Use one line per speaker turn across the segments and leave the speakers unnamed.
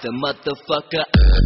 Trumpster, motherfucker.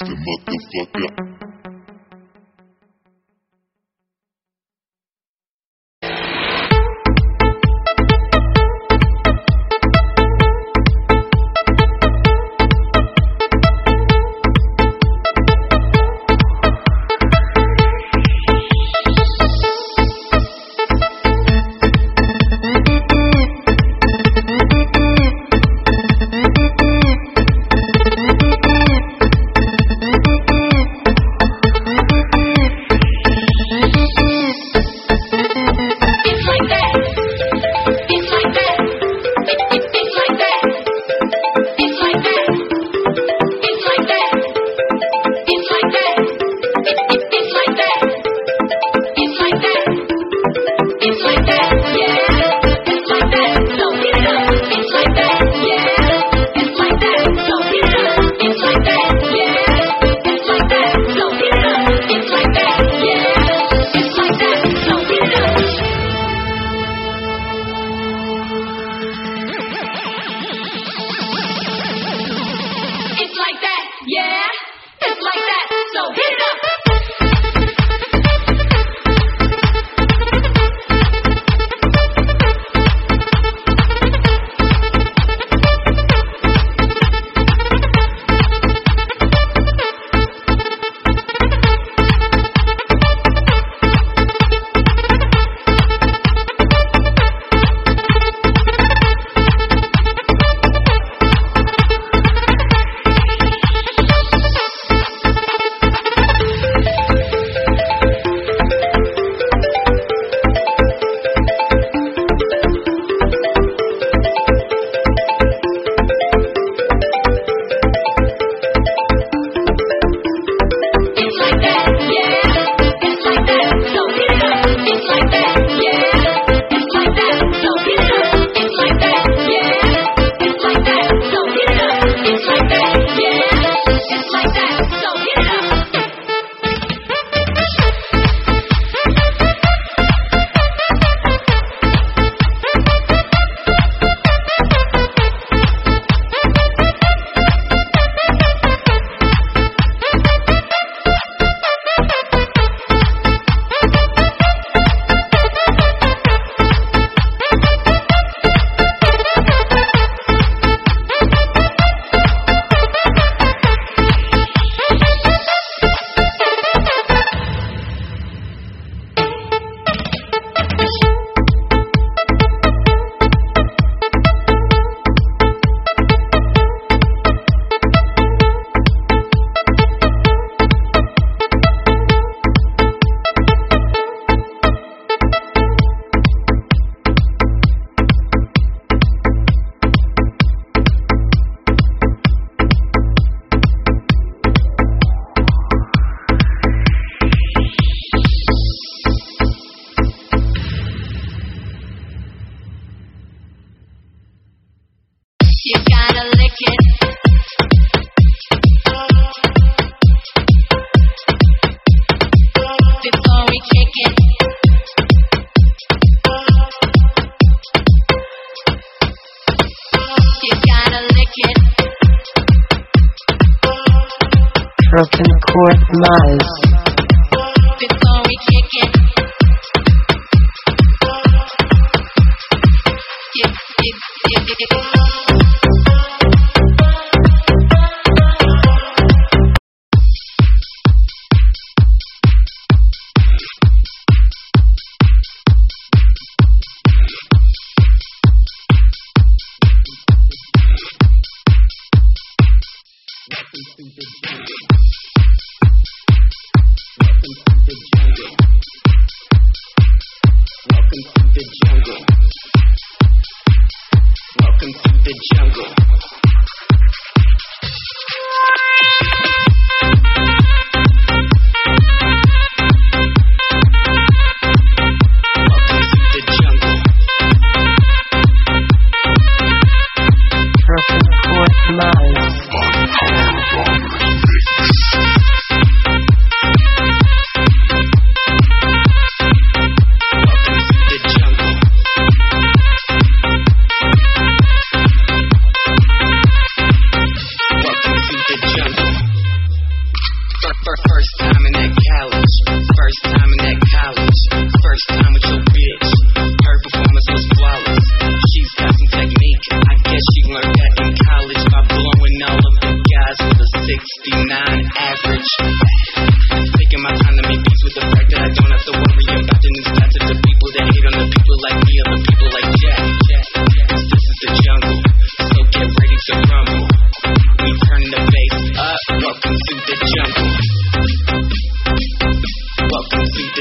I'm
the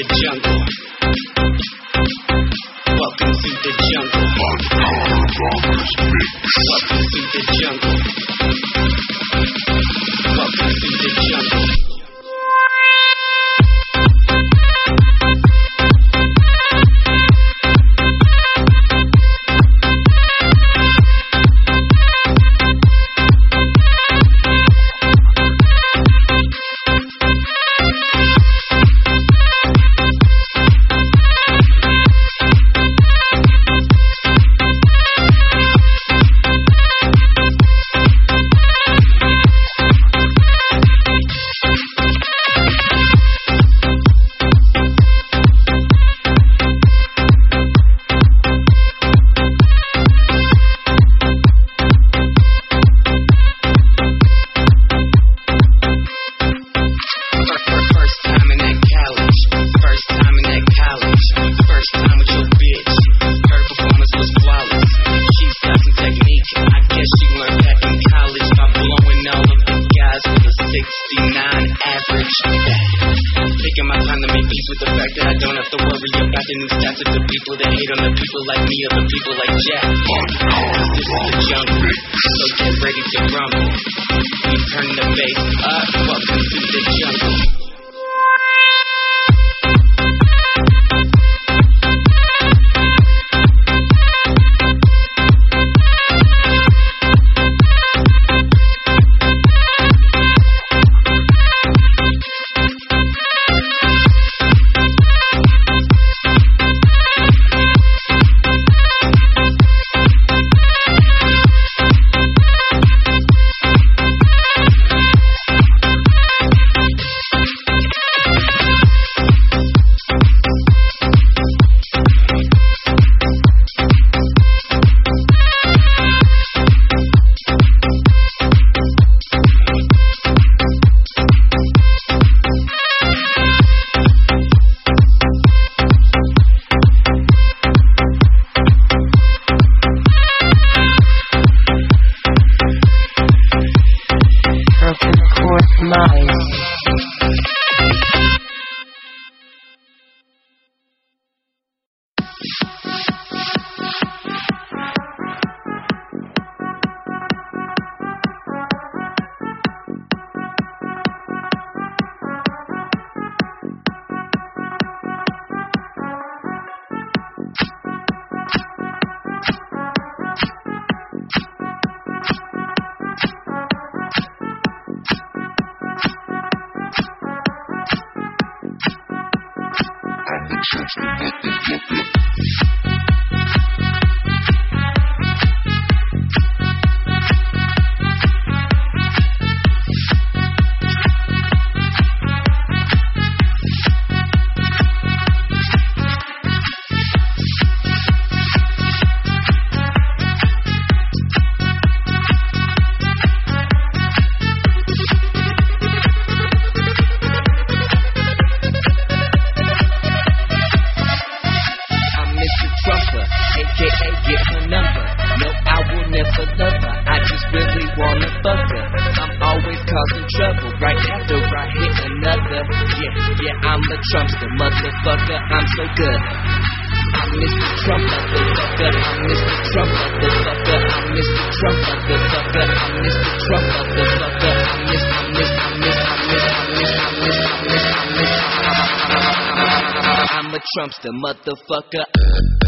这。Trumpster, motherfucker.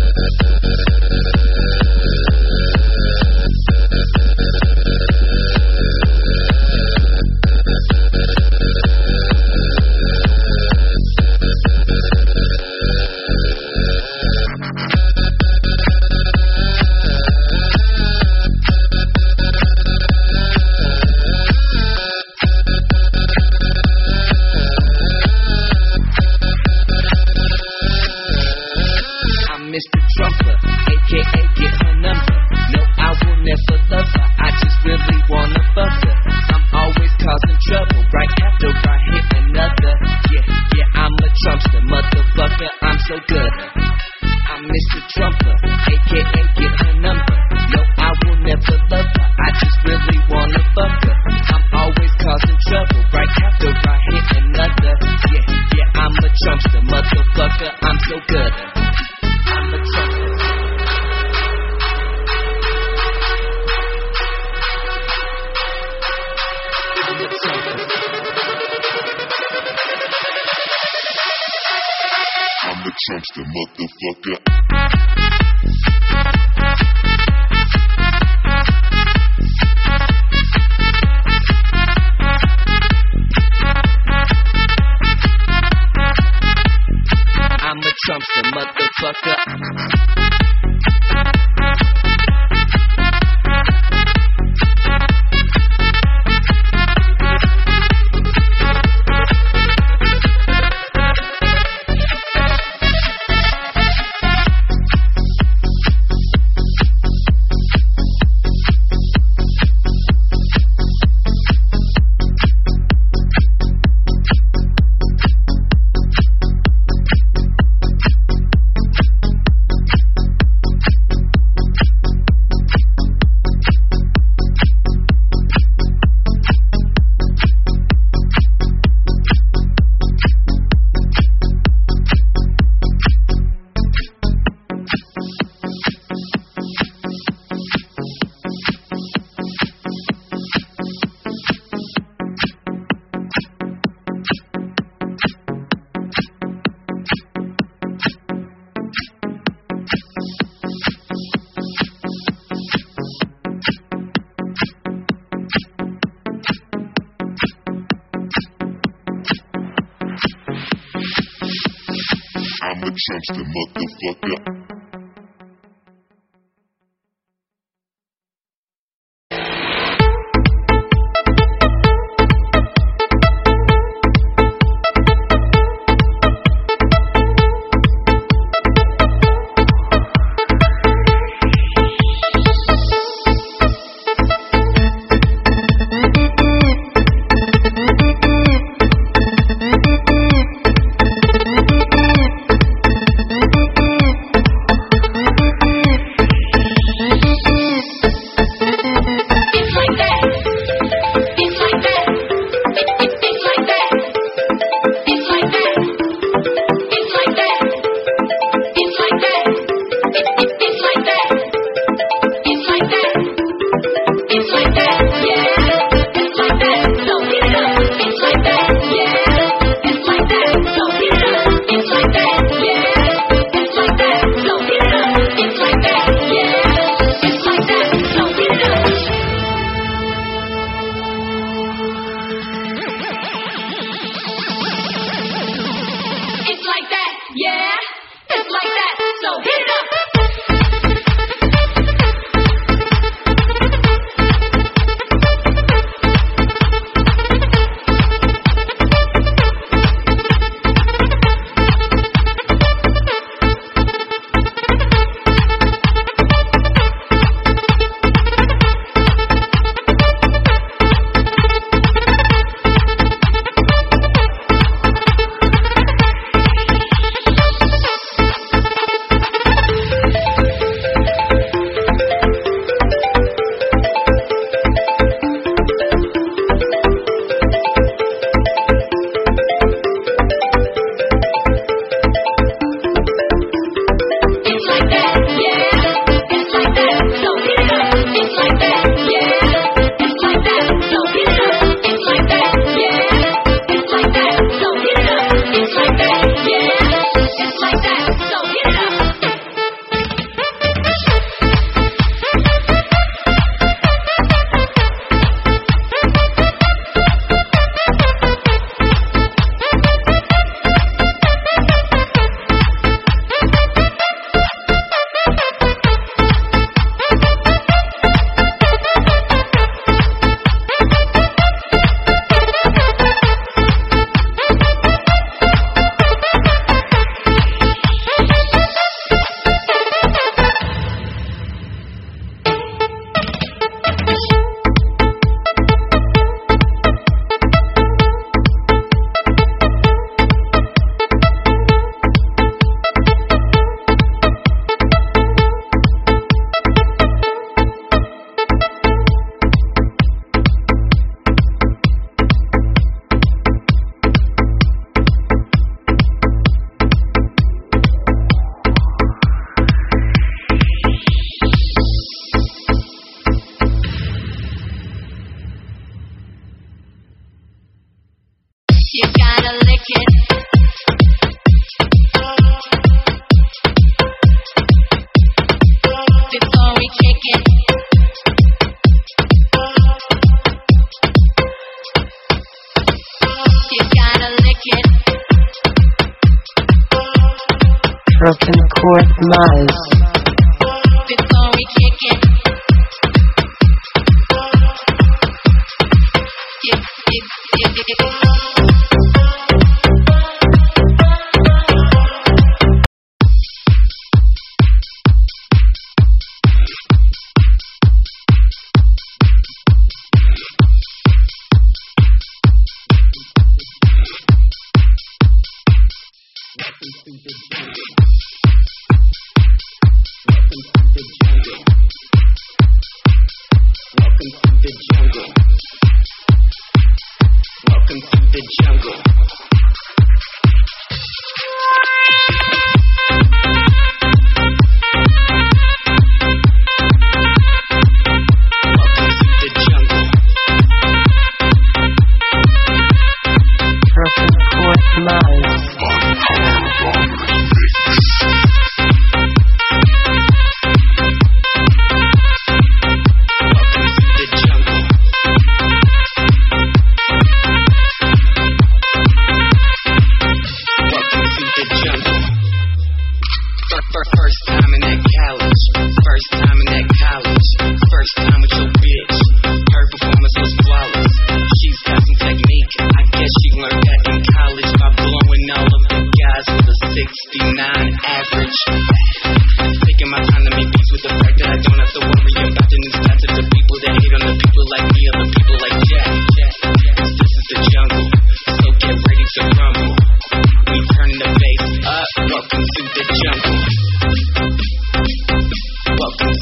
I'm the motherfucker.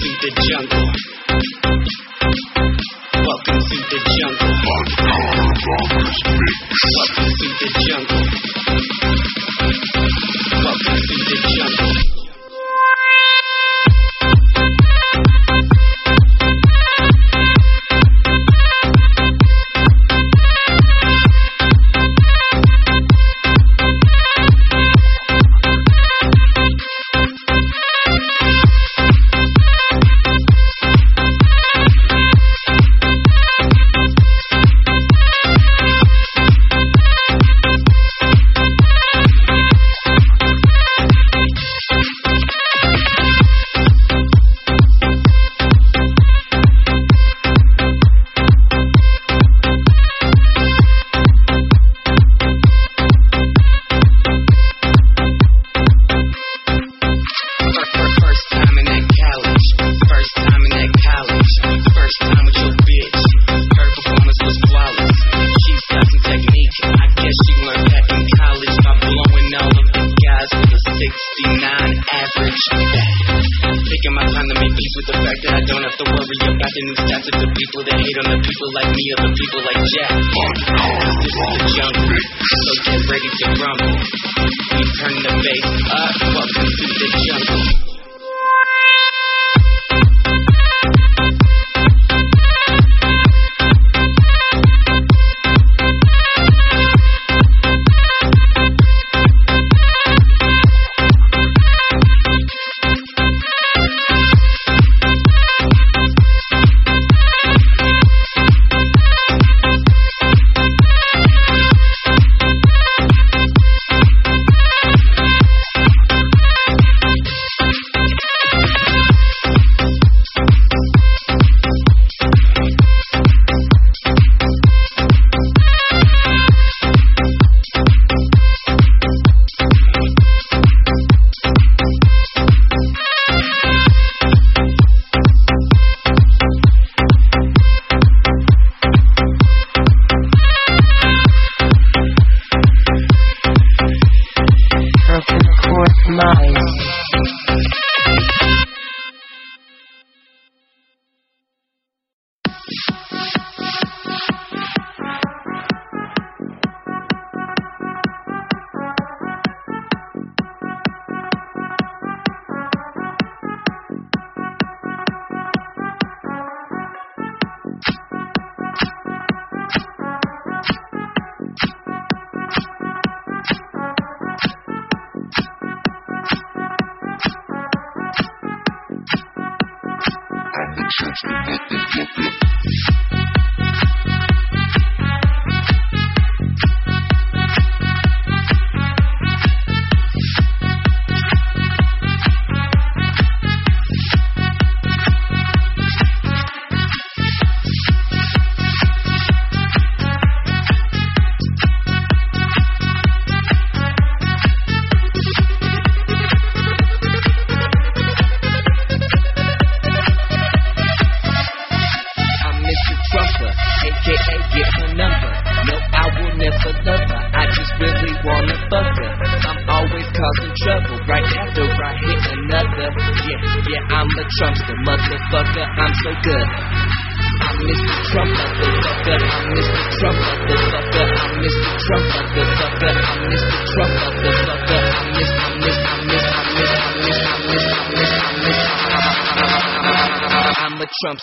To the jungle.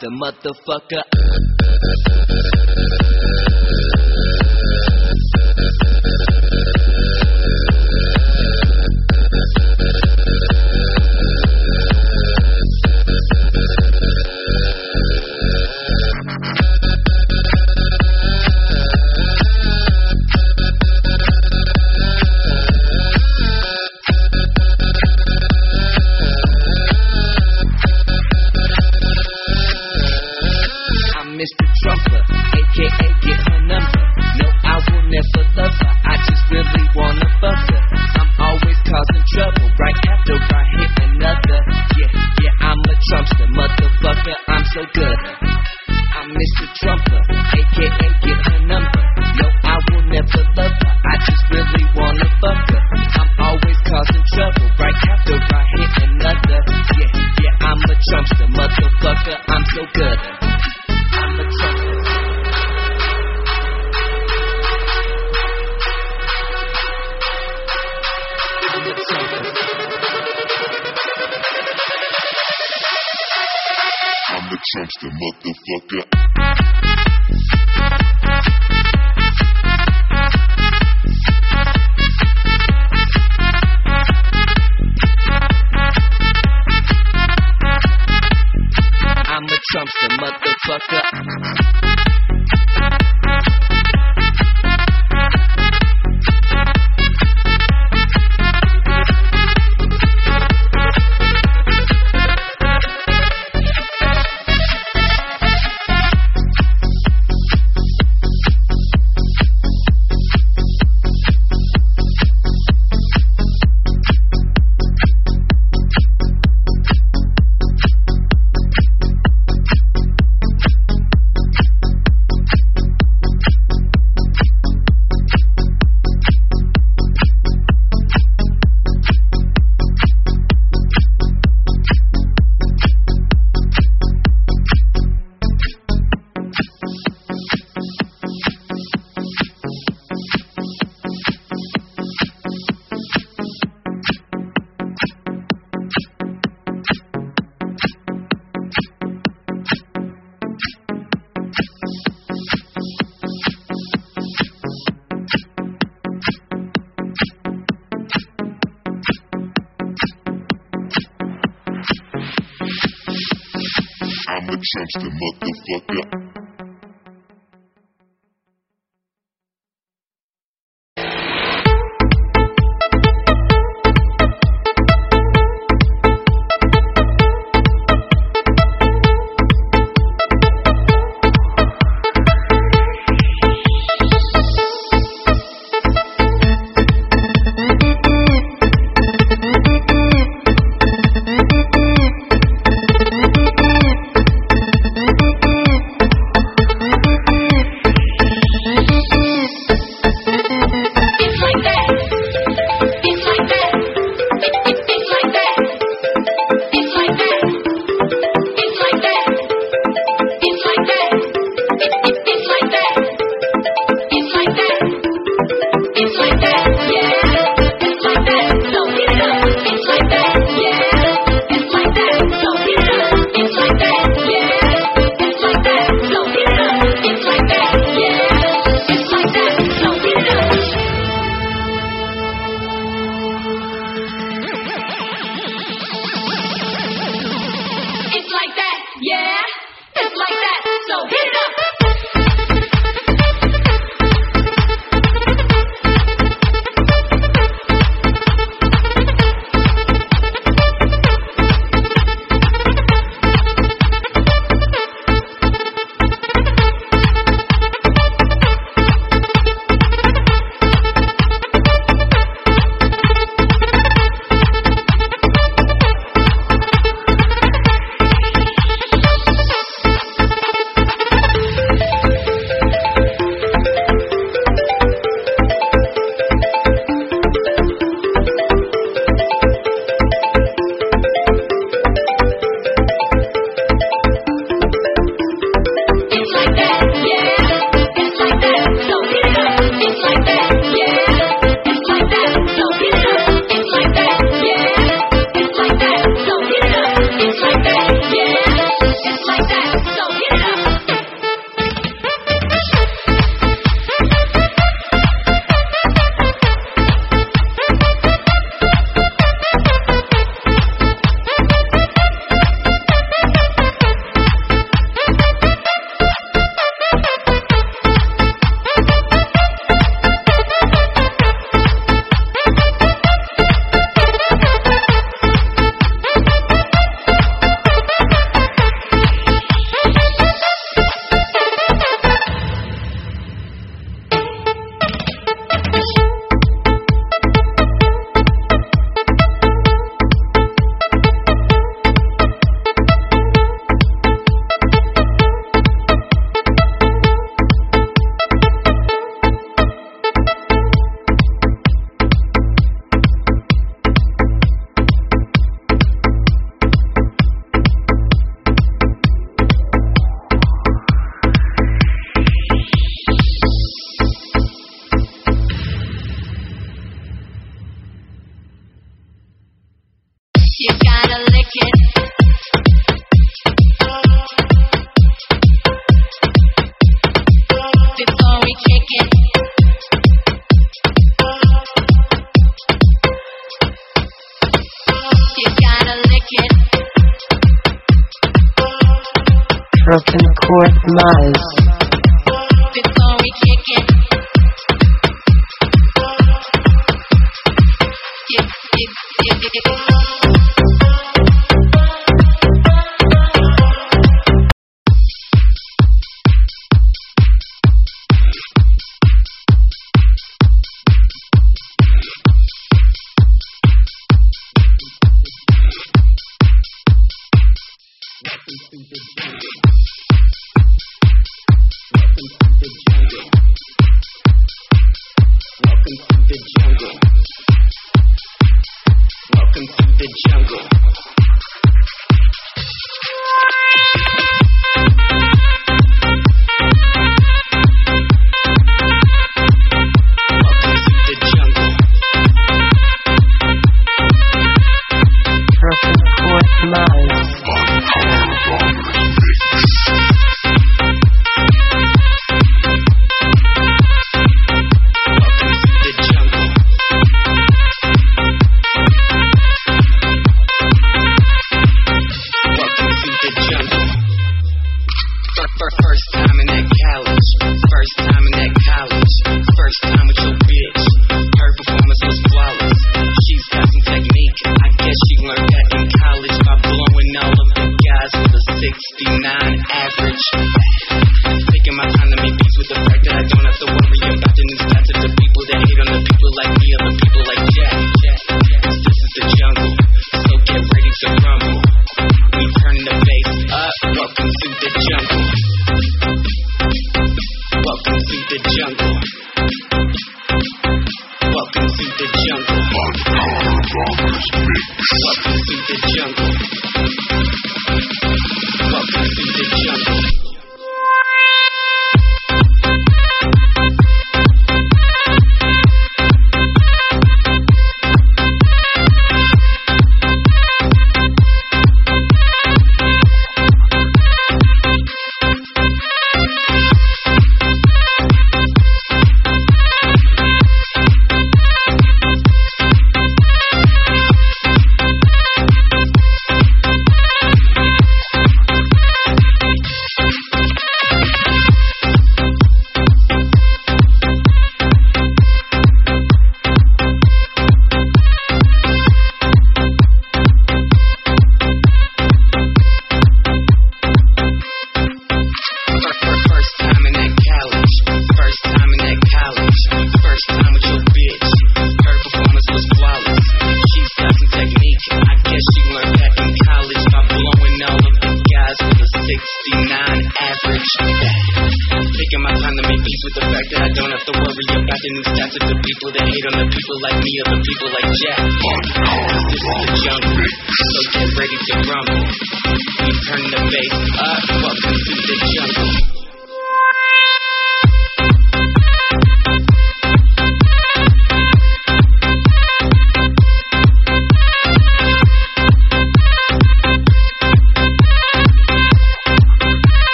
the motherfucker
Trump's the motherfucker.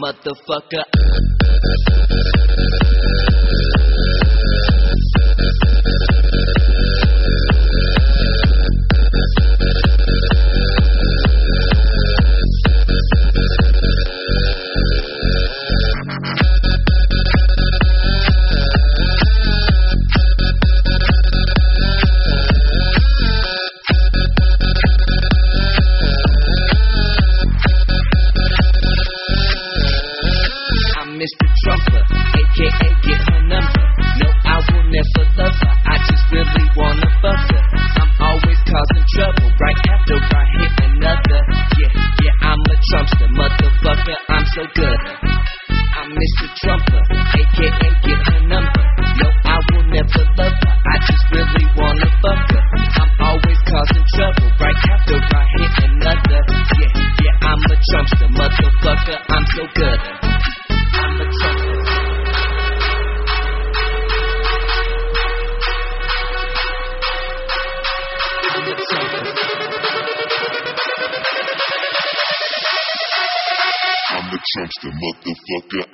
Motherfucker.
Motherfucker.